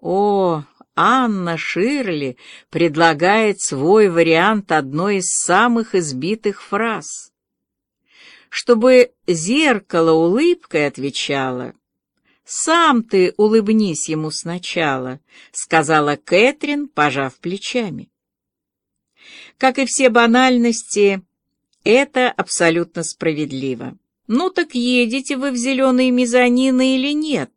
О, Анна Ширли предлагает свой вариант одной из самых избитых фраз. Чтобы зеркало улыбкой отвечало, «Сам ты улыбнись ему сначала», — сказала Кэтрин, пожав плечами. Как и все банальности, это абсолютно справедливо. Ну так едете вы в зеленые мезонины или нет?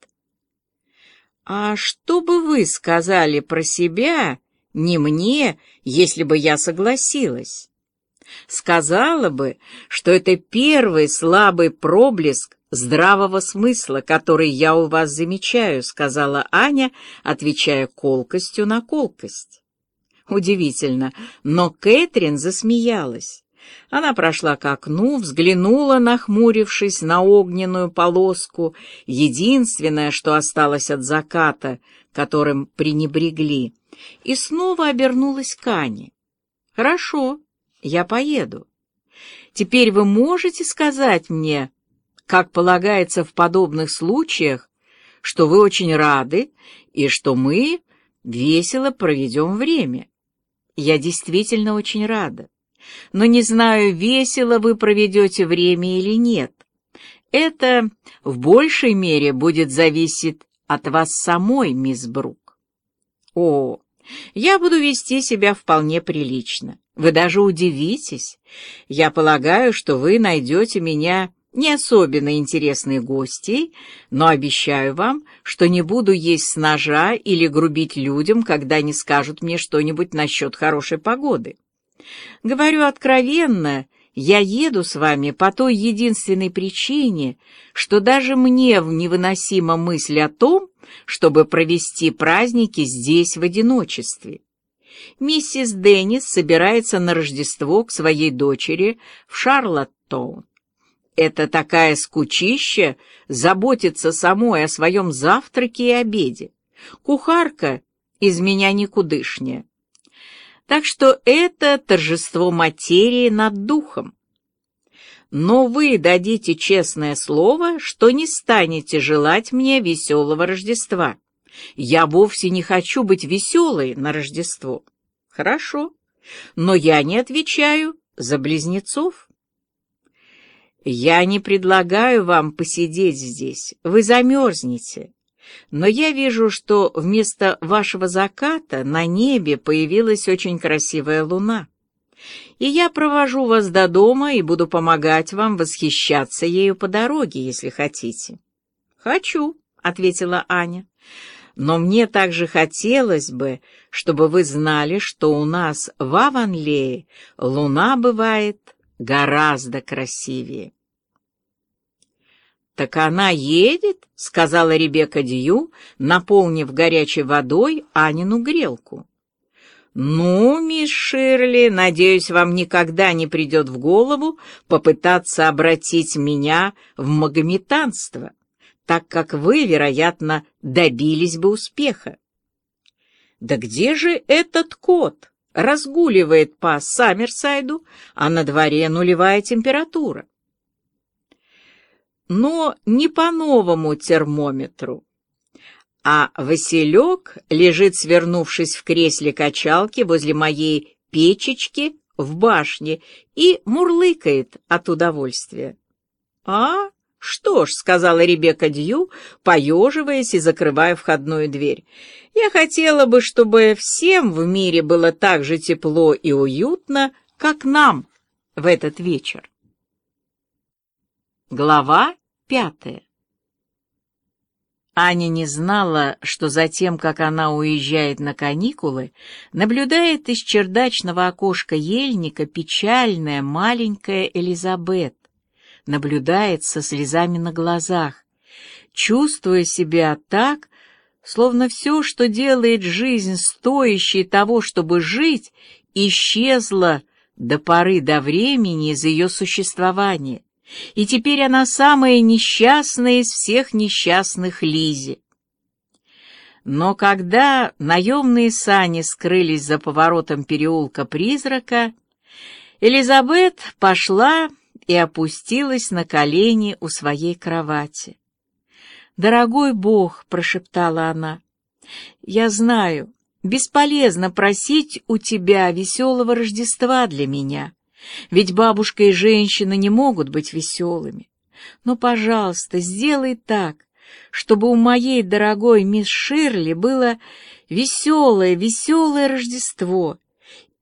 А что бы вы сказали про себя, не мне, если бы я согласилась? Сказала бы, что это первый слабый проблеск здравого смысла, который я у вас замечаю», — сказала Аня, отвечая колкостью на колкость. Удивительно, но Кэтрин засмеялась. Она прошла к окну, взглянула, нахмурившись на огненную полоску, единственное, что осталось от заката, которым пренебрегли, и снова обернулась к Ане. «Хорошо, я поеду. Теперь вы можете сказать мне, как полагается в подобных случаях, что вы очень рады и что мы весело проведем время. Я действительно очень рада, но не знаю, весело вы проведете время или нет. Это в большей мере будет зависеть от вас самой, мисс Брук. О, я буду вести себя вполне прилично. Вы даже удивитесь. Я полагаю, что вы найдете меня не особенно интересные гости, но обещаю вам, что не буду есть с ножа или грубить людям, когда они скажут мне что-нибудь насчет хорошей погоды. Говорю откровенно, я еду с вами по той единственной причине, что даже мне невыносима мысль о том, чтобы провести праздники здесь в одиночестве. Миссис Деннис собирается на Рождество к своей дочери в Шарлоттоун. Это такая скучища заботиться самой о своем завтраке и обеде. Кухарка из меня никудышняя. Так что это торжество материи над духом. Но вы дадите честное слово, что не станете желать мне веселого Рождества. Я вовсе не хочу быть веселой на Рождество. Хорошо, но я не отвечаю за близнецов. Я не предлагаю вам посидеть здесь, вы замерзнете. Но я вижу, что вместо вашего заката на небе появилась очень красивая луна. И я провожу вас до дома и буду помогать вам восхищаться ею по дороге, если хотите. «Хочу», — ответила Аня. «Но мне также хотелось бы, чтобы вы знали, что у нас в Аванлее луна бывает гораздо красивее. «Так она едет?» — сказала Ребекка Дью, наполнив горячей водой Анину грелку. «Ну, мисс Ширли, надеюсь, вам никогда не придет в голову попытаться обратить меня в магометанство, так как вы, вероятно, добились бы успеха». «Да где же этот кот?» разгуливает по Саммерсайду, а на дворе нулевая температура. Но не по новому термометру. А Василек лежит, свернувшись в кресле качалки возле моей печечки в башне и мурлыкает от удовольствия. «А, что ж», — сказала Ребекка Дью, поеживаясь и закрывая входную дверь, — «я хотела бы, чтобы всем в мире было так же тепло и уютно, как нам в этот вечер». Глава пятая. Аня не знала, что затем, как она уезжает на каникулы, наблюдает из чердачного окошка ельника печальная маленькая Элизабет, наблюдает со слезами на глазах, чувствуя себя так, словно все, что делает жизнь стоящей того, чтобы жить, исчезло до поры до времени из ее существования, и теперь она самая несчастная из всех несчастных Лизи. Но когда наемные сани скрылись за поворотом переулка призрака, Элизабет пошла и опустилась на колени у своей кровати. «Дорогой Бог!» — прошептала она. Я знаю, бесполезно просить у тебя веселого Рождества для меня, ведь бабушка и женщина не могут быть веселыми. Но, пожалуйста, сделай так, чтобы у моей дорогой мисс Ширли было веселое, веселое Рождество,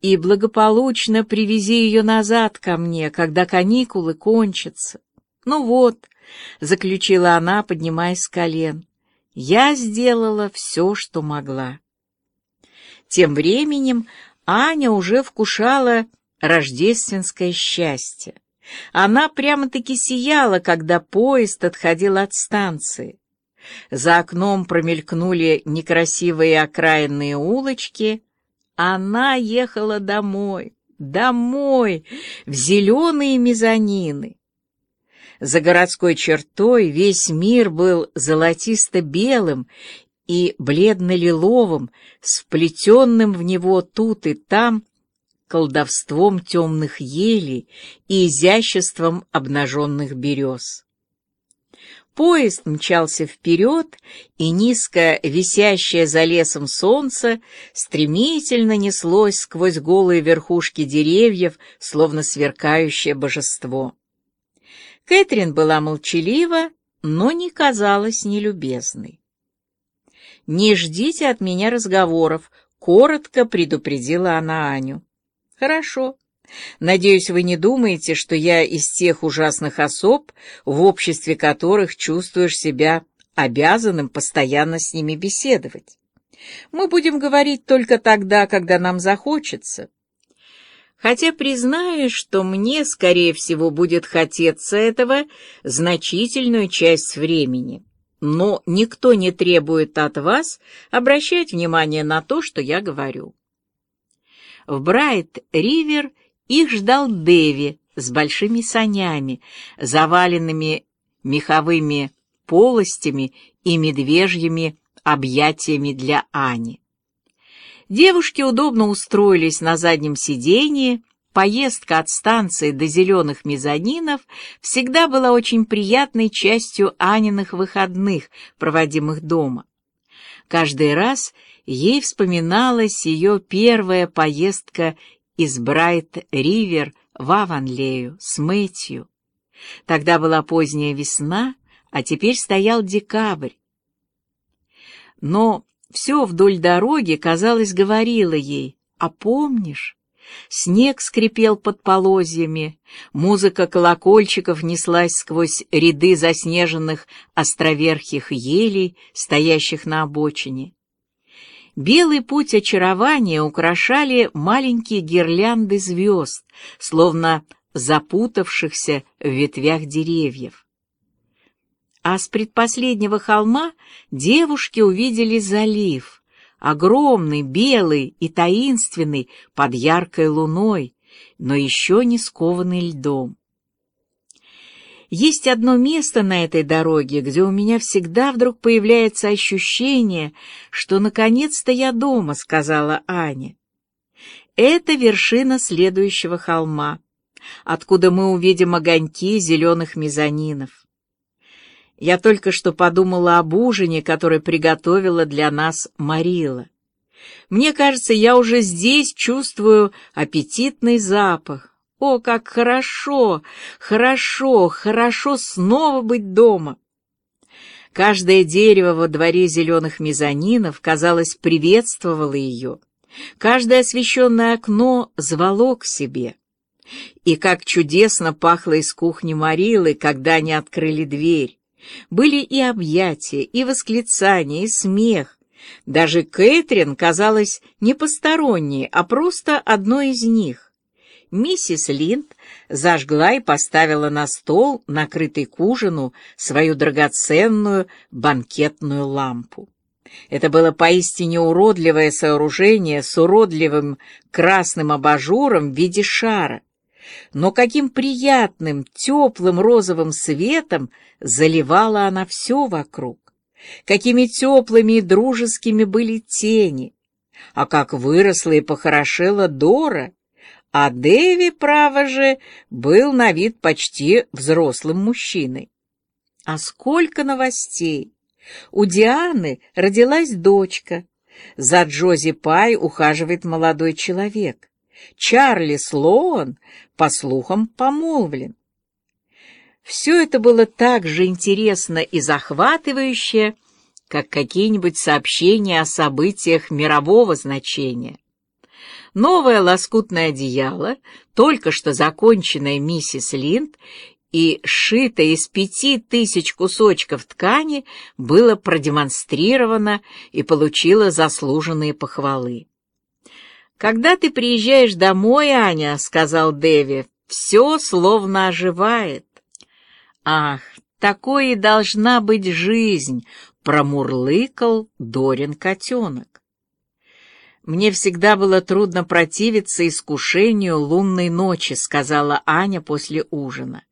и благополучно привези ее назад ко мне, когда каникулы кончатся. Ну вот, — заключила она, поднимаясь с колен, — я сделала все, что могла. Тем временем Аня уже вкушала рождественское счастье. Она прямо-таки сияла, когда поезд отходил от станции. За окном промелькнули некрасивые окраинные улочки. Она ехала домой, домой, в зеленые мезонины. За городской чертой весь мир был золотисто-белым и бледно-лиловым, сплетенным в него тут и там колдовством темных елей и изяществом обнаженных берез. Поезд мчался вперед, и низко висящее за лесом солнце стремительно неслось сквозь голые верхушки деревьев, словно сверкающее божество. Кэтрин была молчалива, но не казалась нелюбезной. «Не ждите от меня разговоров», — коротко предупредила она Аню. «Хорошо», Надеюсь, вы не думаете, что я из тех ужасных особ, в обществе которых чувствуешь себя обязанным постоянно с ними беседовать. Мы будем говорить только тогда, когда нам захочется. Хотя признаю, что мне, скорее всего, будет хотеться этого значительную часть времени. Но никто не требует от вас обращать внимание на то, что я говорю. В Брайт-Ривер их ждал Дэви с большими санями, заваленными меховыми полостями и медвежьими объятиями для Ани. Девушки удобно устроились на заднем сиденье, поездка от станции до зеленых мезонинов всегда была очень приятной частью Аниных выходных, проводимых дома. Каждый раз ей вспоминалась ее первая поездка из Брайт-Ривер в Аванлею с Мэтью. Тогда была поздняя весна, а теперь стоял декабрь. Но все вдоль дороги, казалось, говорило ей, а помнишь? Снег скрипел под полозьями, музыка колокольчиков неслась сквозь ряды заснеженных островерхих елей, стоящих на обочине. Белый путь очарования украшали маленькие гирлянды звезд, словно запутавшихся в ветвях деревьев. А с предпоследнего холма девушки увидели залив, огромный, белый и таинственный под яркой луной, но еще не скованный льдом. Есть одно место на этой дороге, где у меня всегда вдруг появляется ощущение, что наконец-то я дома, сказала Аня. Это вершина следующего холма, откуда мы увидим огоньки зеленых мезонинов. Я только что подумала об ужине, который приготовила для нас Марила. Мне кажется, я уже здесь чувствую аппетитный запах. О, как хорошо, хорошо, хорошо снова быть дома! Каждое дерево во дворе зеленых мезонинов, казалось, приветствовало ее. Каждое освещенное окно звало к себе. И как чудесно пахло из кухни Марилы, когда они открыли дверь. Были и объятия, и восклицания, и смех. Даже Кэтрин казалась не посторонней, а просто одной из них миссис Линд зажгла и поставила на стол, накрытый к ужину, свою драгоценную банкетную лампу. Это было поистине уродливое сооружение с уродливым красным абажуром в виде шара. Но каким приятным, теплым розовым светом заливала она все вокруг. Какими теплыми и дружескими были тени. А как выросла и похорошела Дора! А Дэви, право же, был на вид почти взрослым мужчиной. А сколько новостей! У Дианы родилась дочка. За Джози Пай ухаживает молодой человек. Чарли Слоан, по слухам, помолвлен. Все это было так же интересно и захватывающе, как какие-нибудь сообщения о событиях мирового значения. Новое лоскутное одеяло, только что законченное миссис Линд и сшитое из пяти тысяч кусочков ткани, было продемонстрировано и получило заслуженные похвалы. «Когда ты приезжаешь домой, Аня, — сказал Дэви, — все словно оживает». «Ах, такой и должна быть жизнь!» — промурлыкал Дорин котенок. «Мне всегда было трудно противиться искушению лунной ночи», — сказала Аня после ужина.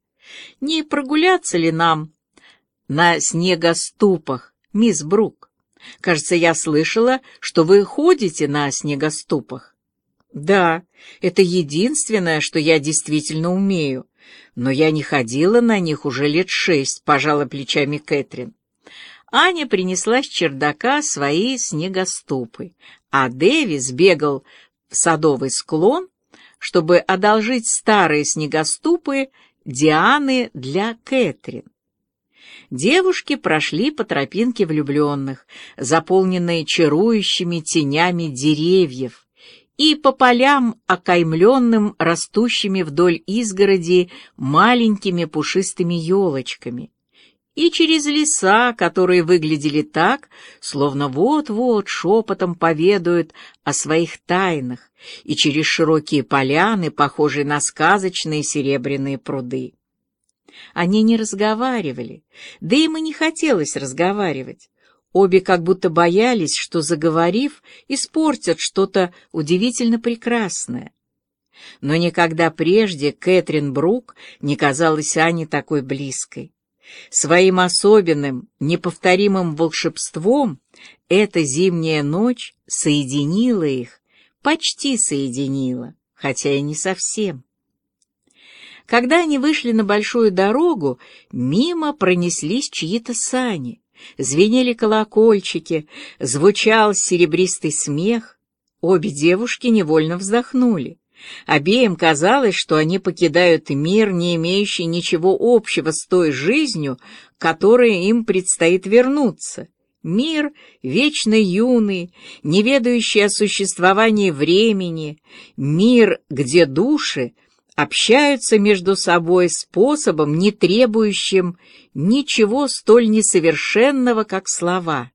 «Не прогуляться ли нам на снегоступах, мисс Брук? Кажется, я слышала, что вы ходите на снегоступах». «Да, это единственное, что я действительно умею но я не ходила на них уже лет шесть», — пожала плечами Кэтрин. Аня принесла с чердака свои снегоступы, а Дэви сбегал в садовый склон, чтобы одолжить старые снегоступы Дианы для Кэтрин. Девушки прошли по тропинке влюбленных, заполненной чарующими тенями деревьев, и по полям, окаймленным растущими вдоль изгороди маленькими пушистыми елочками, и через леса, которые выглядели так, словно вот-вот шепотом поведают о своих тайнах, и через широкие поляны, похожие на сказочные серебряные пруды. Они не разговаривали, да им и не хотелось разговаривать. Обе как будто боялись, что, заговорив, испортят что-то удивительно прекрасное. Но никогда прежде Кэтрин Брук не казалась Ане такой близкой. Своим особенным, неповторимым волшебством эта зимняя ночь соединила их, почти соединила, хотя и не совсем. Когда они вышли на большую дорогу, мимо пронеслись чьи-то сани. Звенели колокольчики, звучал серебристый смех. Обе девушки невольно вздохнули. Обеим казалось, что они покидают мир, не имеющий ничего общего с той жизнью, которой им предстоит вернуться. Мир вечно юный, не ведающий о существовании времени, мир, где души общаются между собой способом, не требующим ничего столь несовершенного, как слова.